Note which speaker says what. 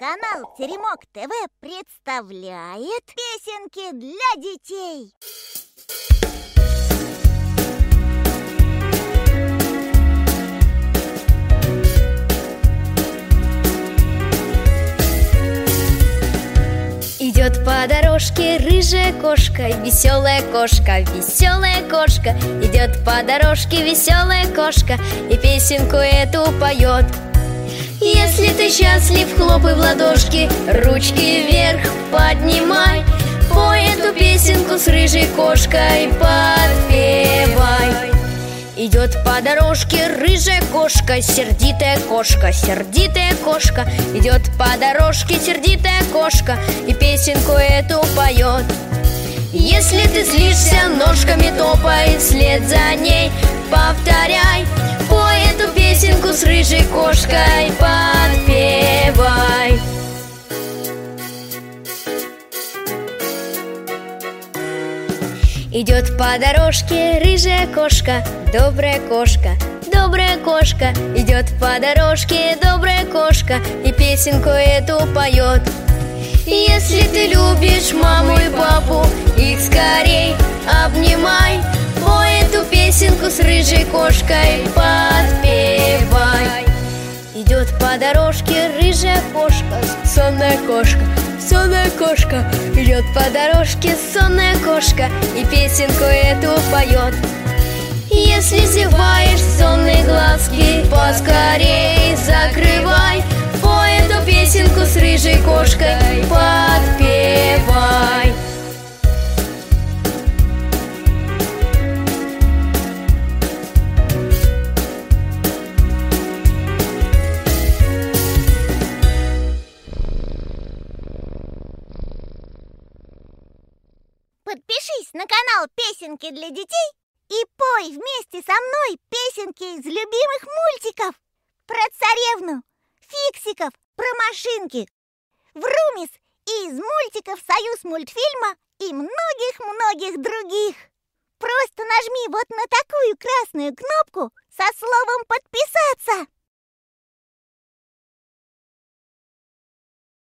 Speaker 1: Канал Теремок ТВ представляет песенки для детей.
Speaker 2: Идет по дорожке рыжая кошка, веселая кошка, веселая кошка Идет по дорожке веселая кошка и песенку эту поет Если ты счастлив, хлопай в ладошки, ручки вверх поднимай. Пой эту песенку с рыжей кошкой, подпевай. Идет по дорожке рыжая кошка, сердитая кошка, сердитая кошка. Идет по дорожке сердитая кошка и песенку эту поет. Если ты злишься, ножками топай вслед за ней. Повторяй, пой эту песенку с рыжей кошкой, Идет по дорожке рыжая кошка, добрая кошка, добрая кошка. Идет по дорожке добрая кошка и песенку эту поет. Если ты любишь маму и папу, их скорей обнимай. Пой эту песенку с рыжей кошкой, подпевай. Идет по дорожке рыжая кошка, сонная кошка, сонная кошка Идет по дорожке сонная кошка и песенку эту поет. Если зеваешь сонные глазки, поскорей закрывай. Пой эту песенку с рыжей кошкой, подпевай
Speaker 1: Подпишись на канал Песенки для детей и пой вместе со мной песенки из любимых мультиков про царевну, фиксиков, про машинки, Врумис и из мультиков Союз мультфильма и многих-многих других. Просто нажми вот на такую красную кнопку со словом «Подписаться».